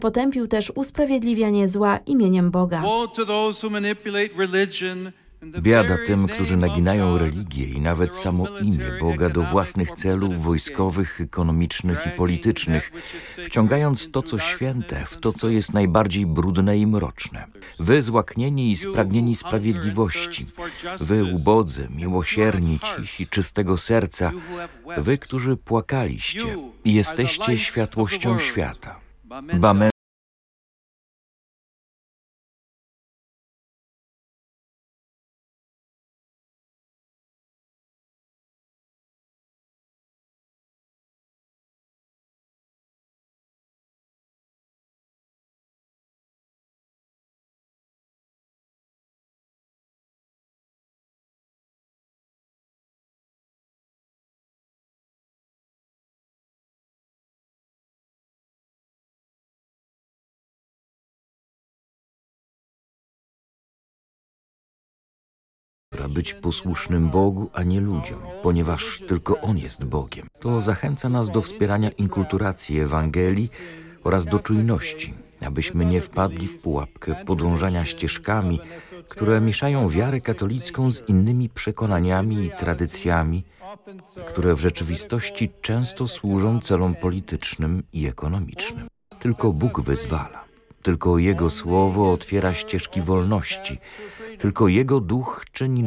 Potępił też usprawiedliwianie zła imieniem Boga. Biada tym, którzy naginają religię i nawet samo imię Boga do własnych celów wojskowych, ekonomicznych i politycznych, wciągając to, co święte, w to, co jest najbardziej brudne i mroczne. Wy złaknieni i spragnieni sprawiedliwości, wy ubodzy, miłosierni, cisi, czystego serca, wy, którzy płakaliście i jesteście światłością świata. Μα. Być posłusznym Bogu, a nie ludziom, ponieważ tylko On jest Bogiem. To zachęca nas do wspierania inkulturacji Ewangelii oraz do czujności, abyśmy nie wpadli w pułapkę podążania ścieżkami, które mieszają wiarę katolicką z innymi przekonaniami i tradycjami, które w rzeczywistości często służą celom politycznym i ekonomicznym. Tylko Bóg wyzwala. Tylko Jego słowo otwiera ścieżki wolności. Tylko Jego duch czyni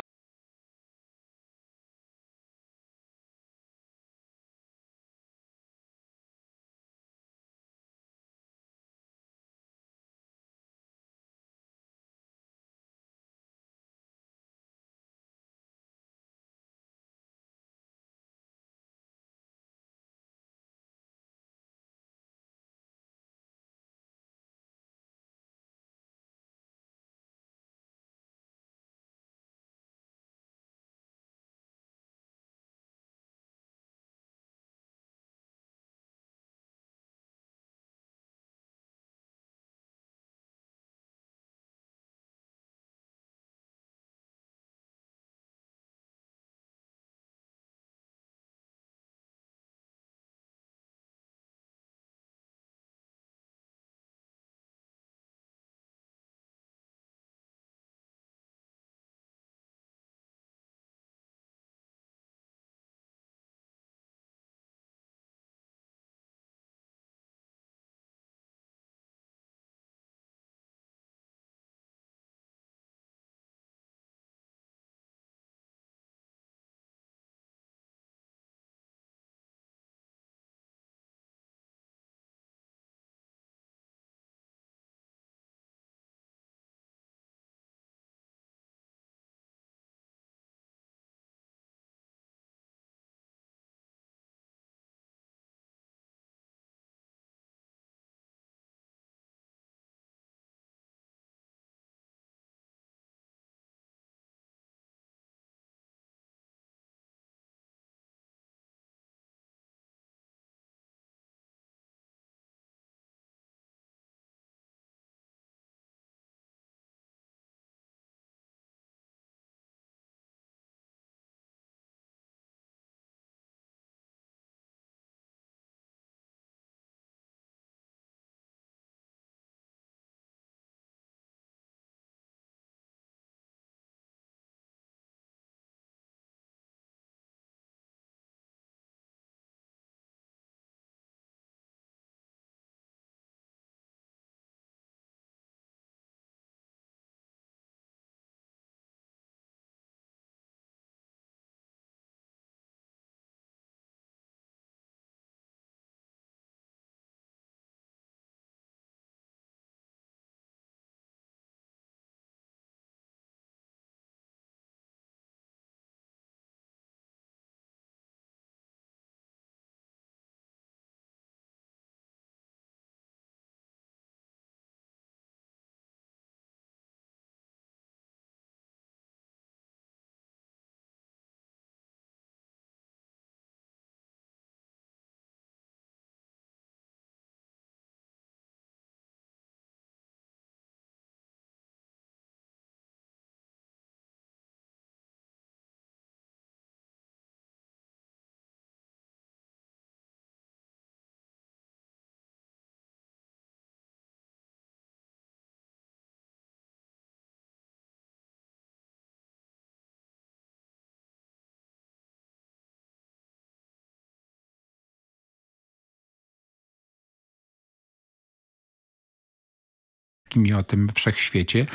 i o tym wszechświecie,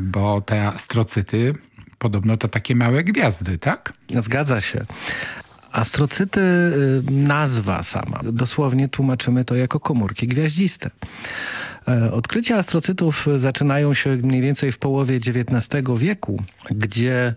bo te astrocyty podobno to takie małe gwiazdy, tak? Zgadza się. Astrocyty, y, nazwa sama. Dosłownie tłumaczymy to jako komórki gwiaździste. E, Odkrycia astrocytów zaczynają się mniej więcej w połowie XIX wieku, gdzie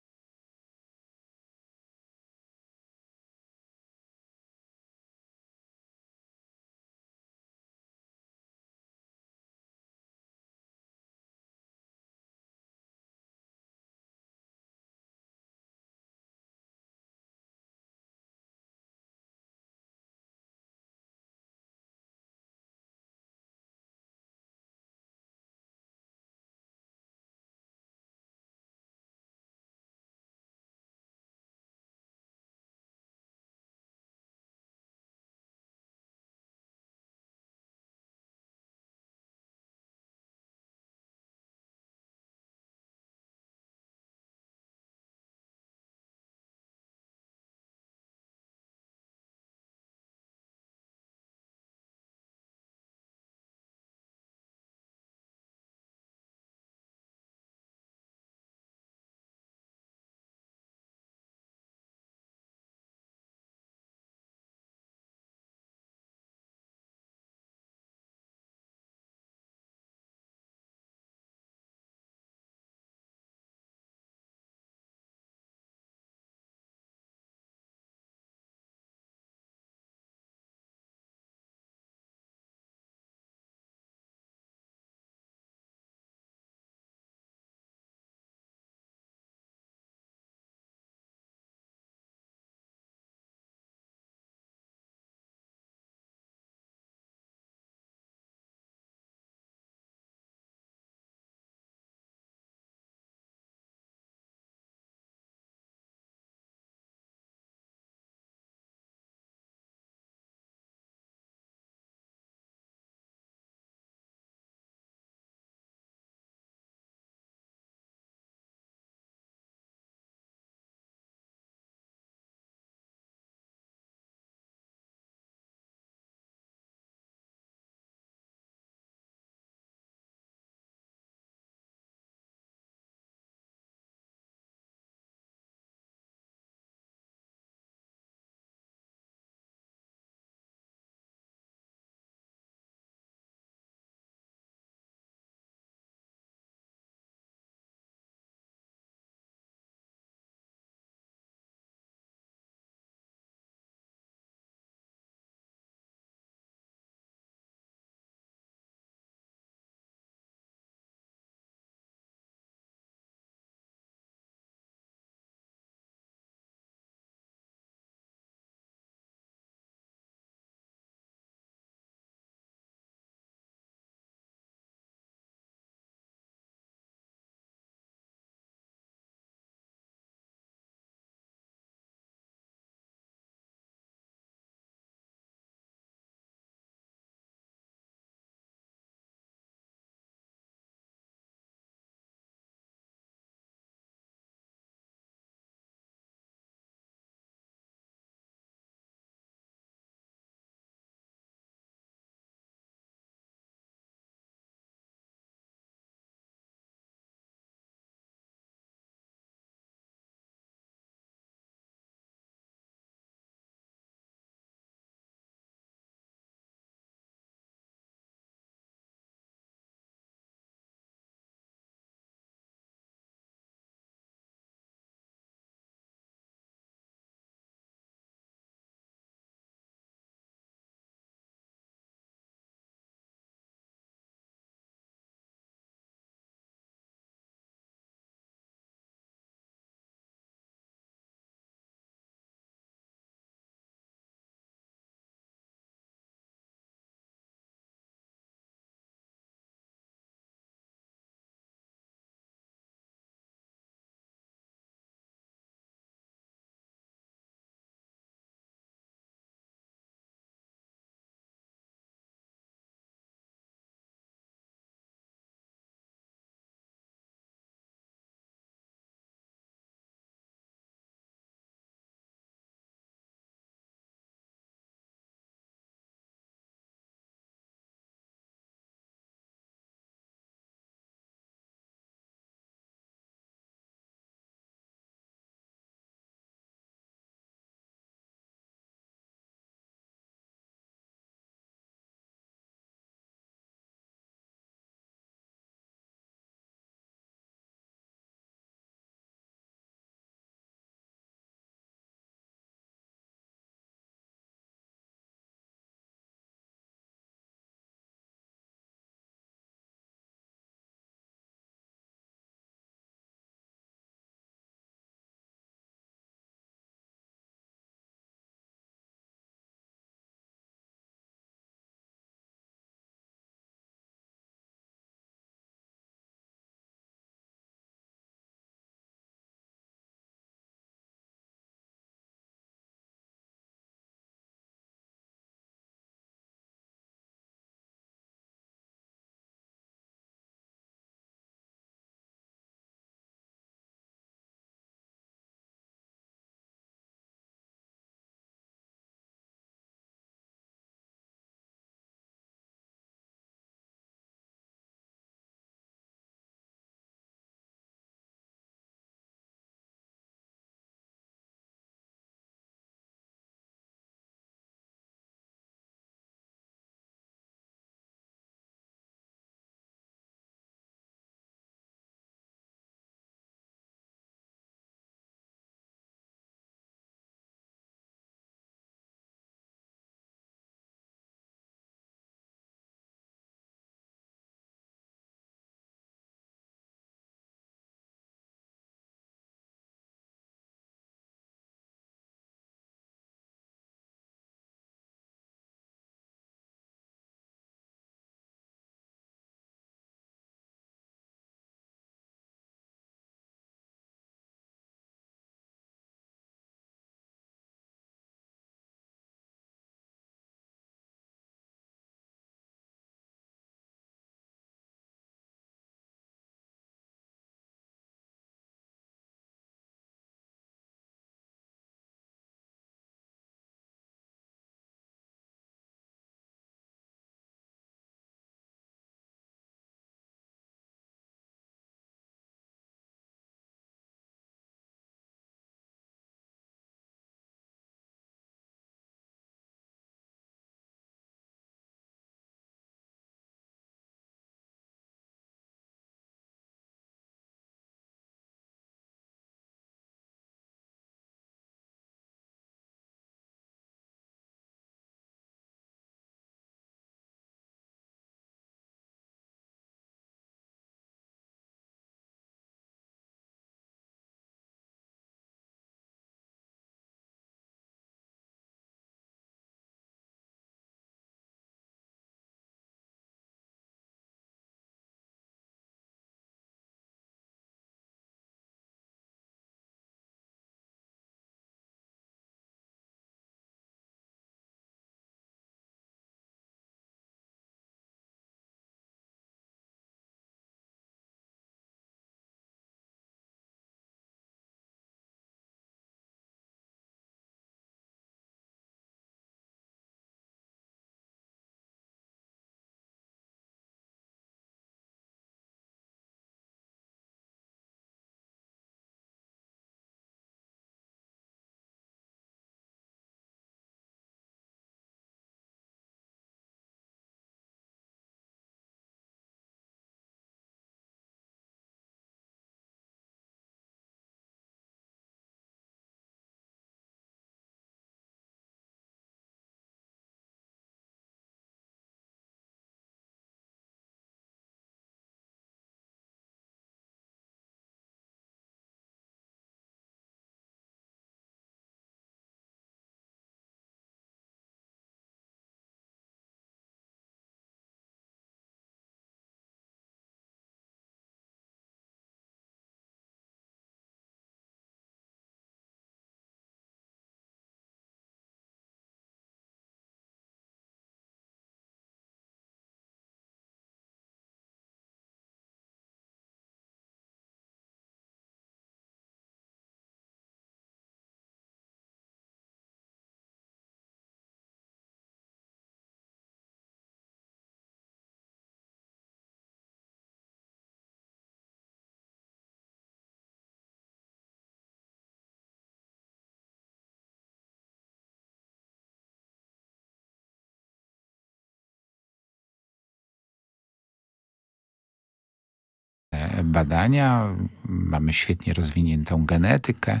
badania, mamy świetnie rozwiniętą genetykę,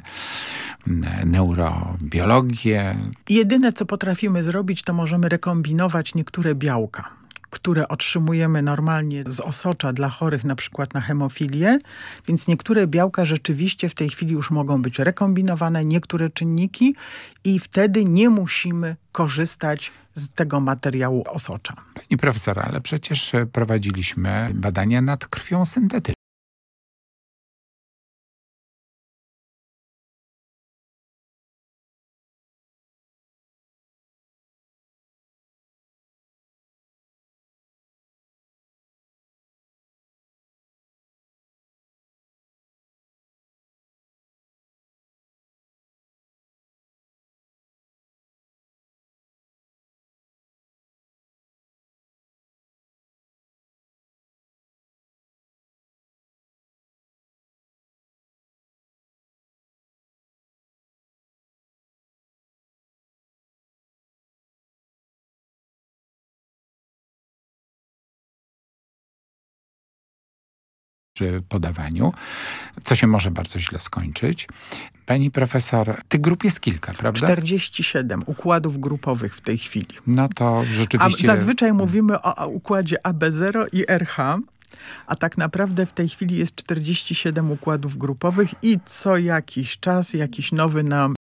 neurobiologię. Jedyne, co potrafimy zrobić, to możemy rekombinować niektóre białka które otrzymujemy normalnie z osocza dla chorych na przykład na hemofilię, więc niektóre białka rzeczywiście w tej chwili już mogą być rekombinowane, niektóre czynniki i wtedy nie musimy korzystać z tego materiału osocza. Pani profesor, ale przecież prowadziliśmy badania nad krwią syntetyczną. Przy podawaniu, co się może bardzo źle skończyć. Pani profesor, tych grup jest kilka, prawda? 47 układów grupowych w tej chwili. No to rzeczywiście... A zazwyczaj mówimy o układzie AB0 i RH, a tak naprawdę w tej chwili jest 47 układów grupowych i co jakiś czas jakiś nowy nam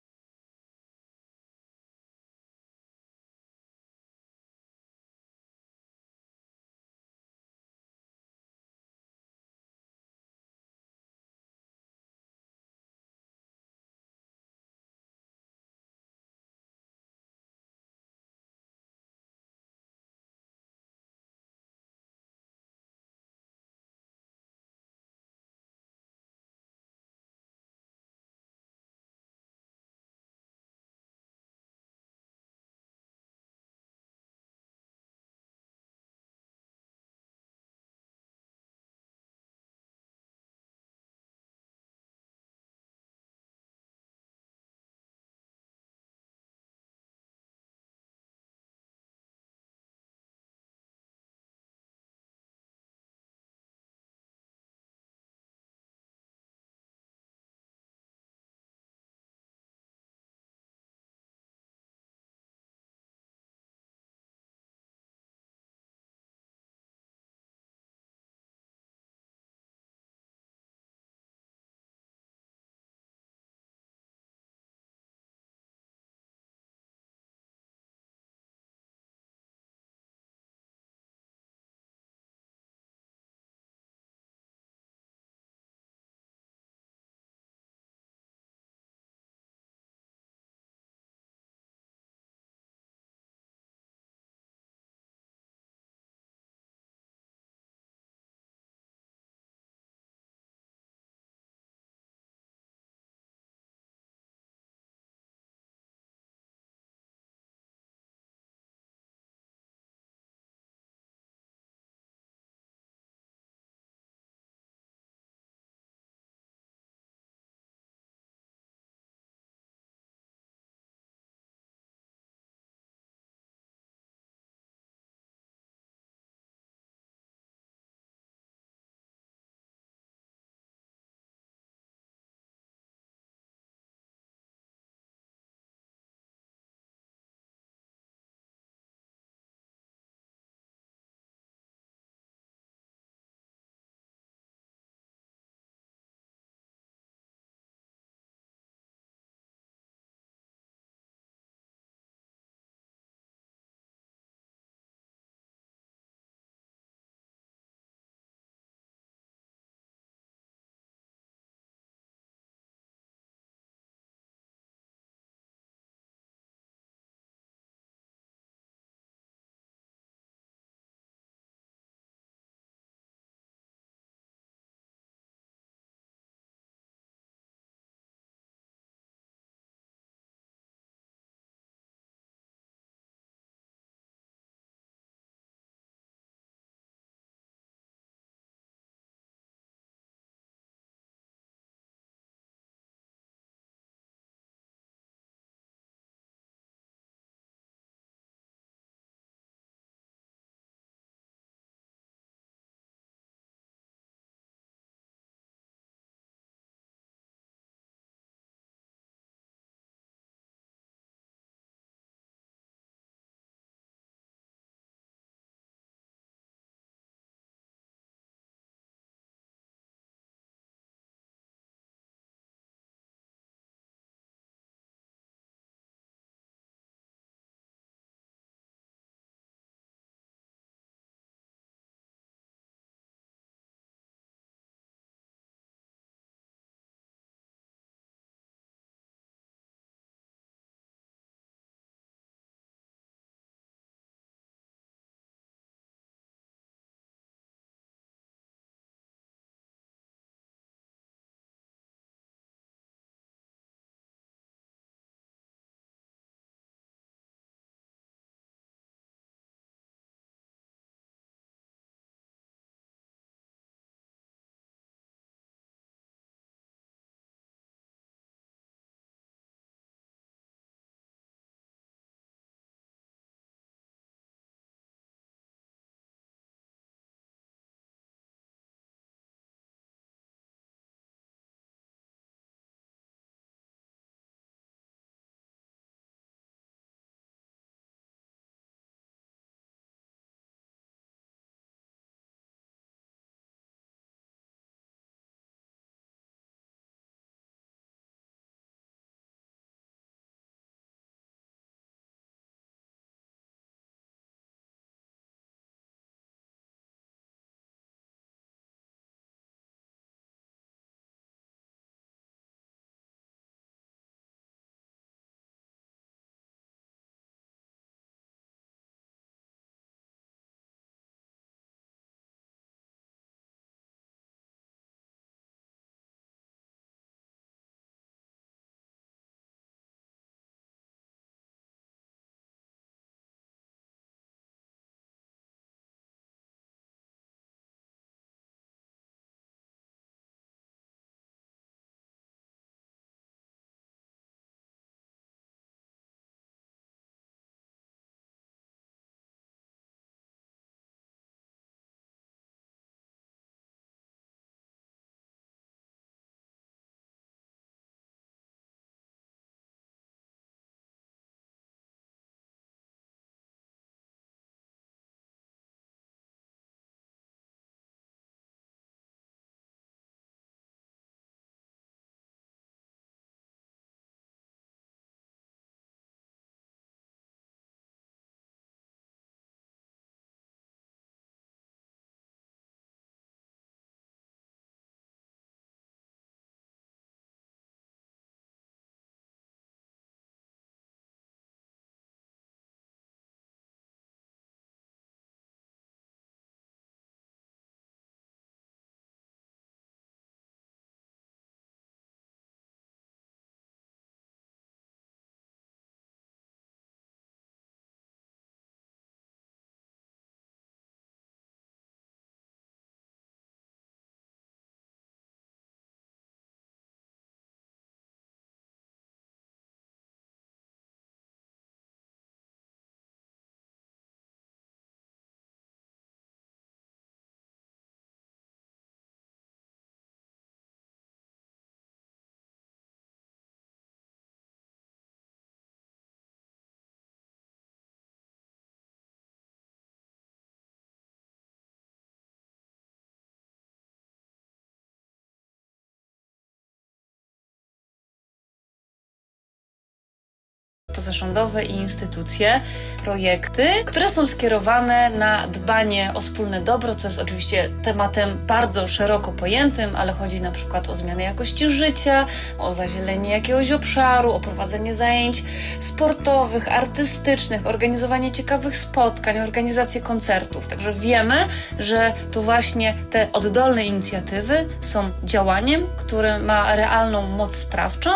pozarządowe i instytucje projekty, które są skierowane na dbanie o wspólne dobro, co jest oczywiście tematem bardzo szeroko pojętym, ale chodzi na przykład o zmianę jakości życia, o zazielenie jakiegoś obszaru, o prowadzenie zajęć sportowych, artystycznych, organizowanie ciekawych spotkań, organizację koncertów. Także wiemy, że to właśnie te oddolne inicjatywy są działaniem, które ma realną moc sprawczą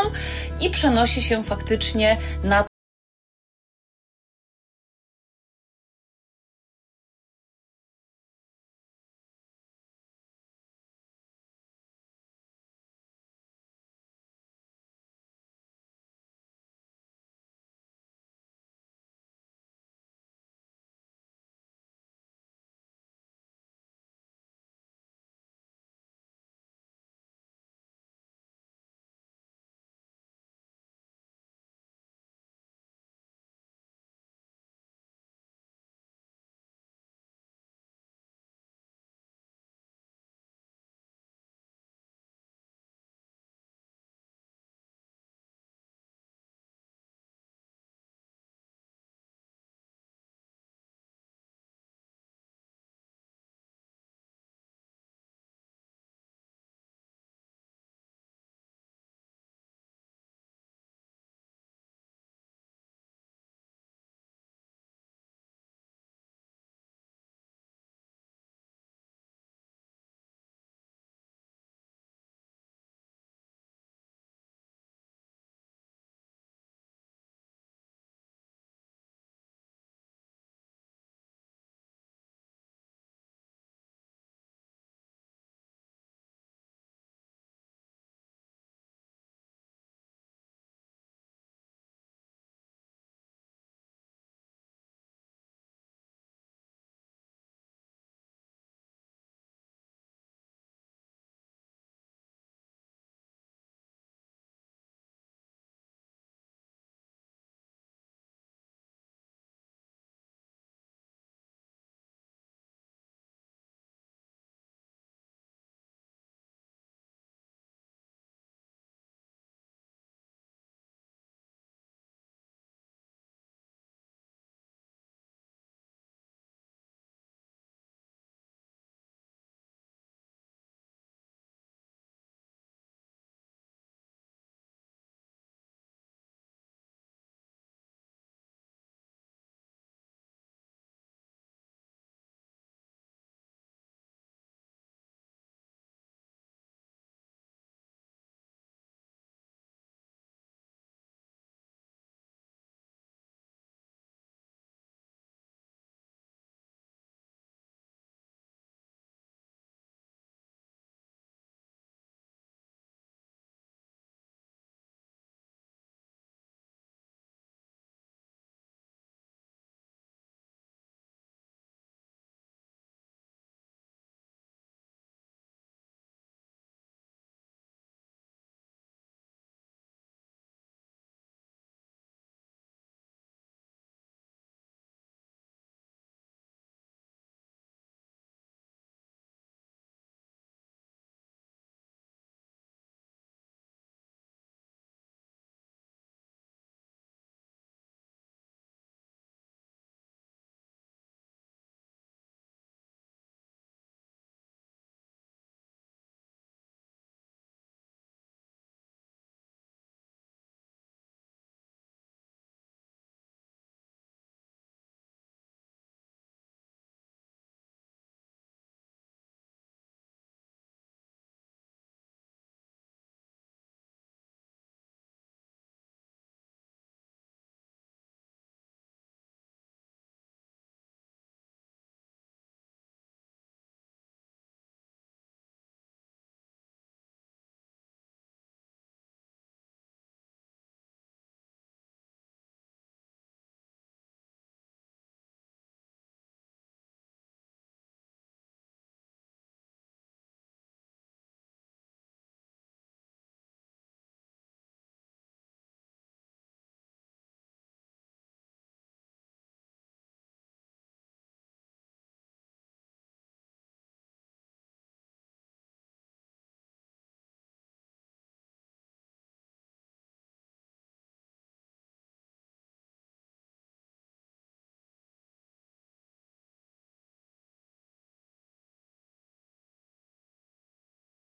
i przenosi się faktycznie na